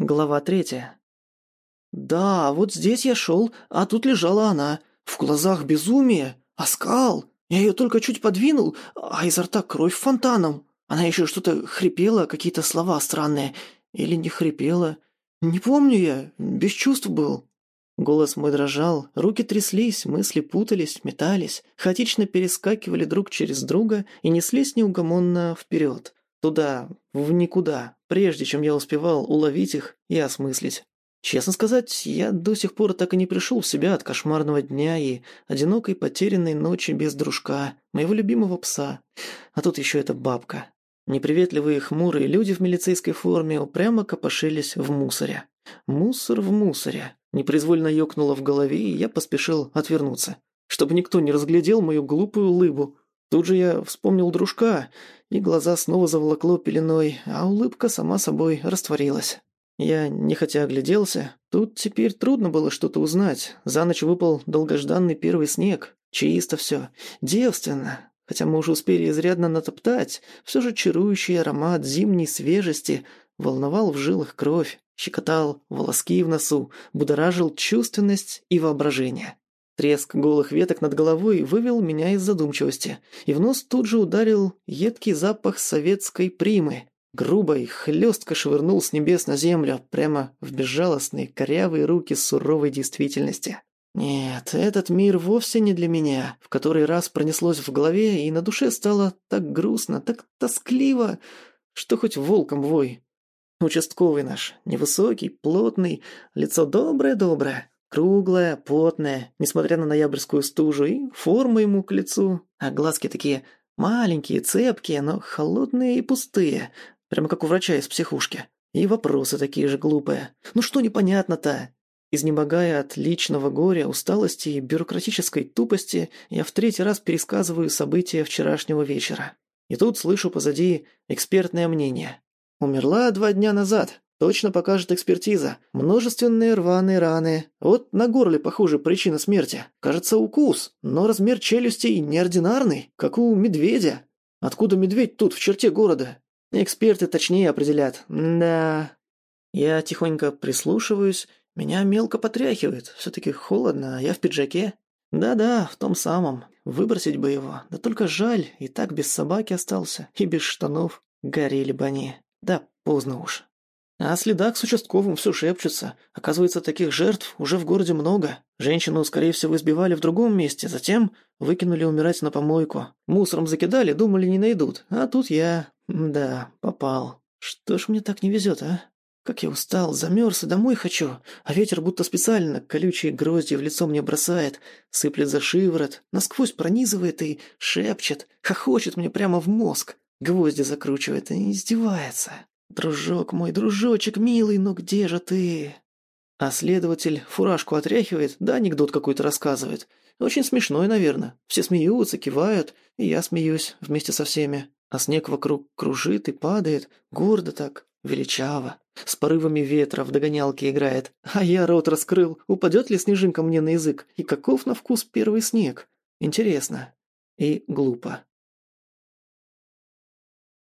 Глава третья. «Да, вот здесь я шел, а тут лежала она. В глазах безумие, оскал. Я ее только чуть подвинул, а изо рта кровь фонтаном. Она еще что-то хрипела, какие-то слова странные. Или не хрипела. Не помню я, без чувств был». Голос мой дрожал, руки тряслись, мысли путались, метались, хаотично перескакивали друг через друга и неслись неугомонно вперед. Туда, в никуда, прежде чем я успевал уловить их и осмыслить. Честно сказать, я до сих пор так и не пришел в себя от кошмарного дня и одинокой потерянной ночи без дружка, моего любимого пса. А тут еще эта бабка. Неприветливые хмурые люди в милицейской форме упрямо копошились в мусоре. Мусор в мусоре. Непроизвольно ёкнуло в голове, и я поспешил отвернуться. Чтобы никто не разглядел мою глупую улыбу. Тут же я вспомнил дружка, и глаза снова заволокло пеленой, а улыбка сама собой растворилась. Я нехотя огляделся. Тут теперь трудно было что-то узнать. За ночь выпал долгожданный первый снег. Чисто все. Девственно. Хотя мы уже успели изрядно натоптать, все же чарующий аромат зимней свежести волновал в жилах кровь, щекотал волоски в носу, будоражил чувственность и воображение. Треск голых веток над головой вывел меня из задумчивости, и в нос тут же ударил едкий запах советской примы. Грубо хлестко швырнул с небес на землю, прямо в безжалостные корявые руки суровой действительности. Нет, этот мир вовсе не для меня, в который раз пронеслось в голове, и на душе стало так грустно, так тоскливо, что хоть волком вой. Участковый наш, невысокий, плотный, лицо доброе-доброе, Круглая, потная, несмотря на ноябрьскую стужу, и форма ему к лицу. А глазки такие маленькие, цепкие, но холодные и пустые, прямо как у врача из психушки. И вопросы такие же глупые. Ну что непонятно-то? Изнемогая от личного горя, усталости и бюрократической тупости, я в третий раз пересказываю события вчерашнего вечера. И тут слышу позади экспертное мнение. Умерла два дня назад. Точно покажет экспертиза. Множественные рваные раны. Вот на горле, похоже, причина смерти. Кажется, укус, но размер челюстей неординарный, как у медведя. Откуда медведь тут, в черте города? Эксперты точнее определят. Да. Я тихонько прислушиваюсь. Меня мелко потряхивает. Все-таки холодно, а я в пиджаке. Да-да, в том самом. Выбросить бы его. Да только жаль, и так без собаки остался. И без штанов. Горели бы они. Да поздно уж. А следак с участковым все шепчется. Оказывается, таких жертв уже в городе много. Женщину, скорее всего, избивали в другом месте, затем выкинули умирать на помойку. Мусором закидали, думали, не найдут. А тут я... Да, попал. Что ж мне так не везет, а? Как я устал, замерз и домой хочу, а ветер будто специально колючие грозди в лицо мне бросает, сыплет за шиворот, насквозь пронизывает и шепчет, хохочет мне прямо в мозг, гвозди закручивает и издевается. «Дружок мой, дружочек милый, ну где же ты?» А следователь фуражку отряхивает, да анекдот какой-то рассказывает. Очень смешной, наверное. Все смеются, кивают, и я смеюсь вместе со всеми. А снег вокруг кружит и падает, гордо так, величаво. С порывами ветра в догонялке играет. А я рот раскрыл, упадет ли снежинка мне на язык? И каков на вкус первый снег? Интересно. И глупо.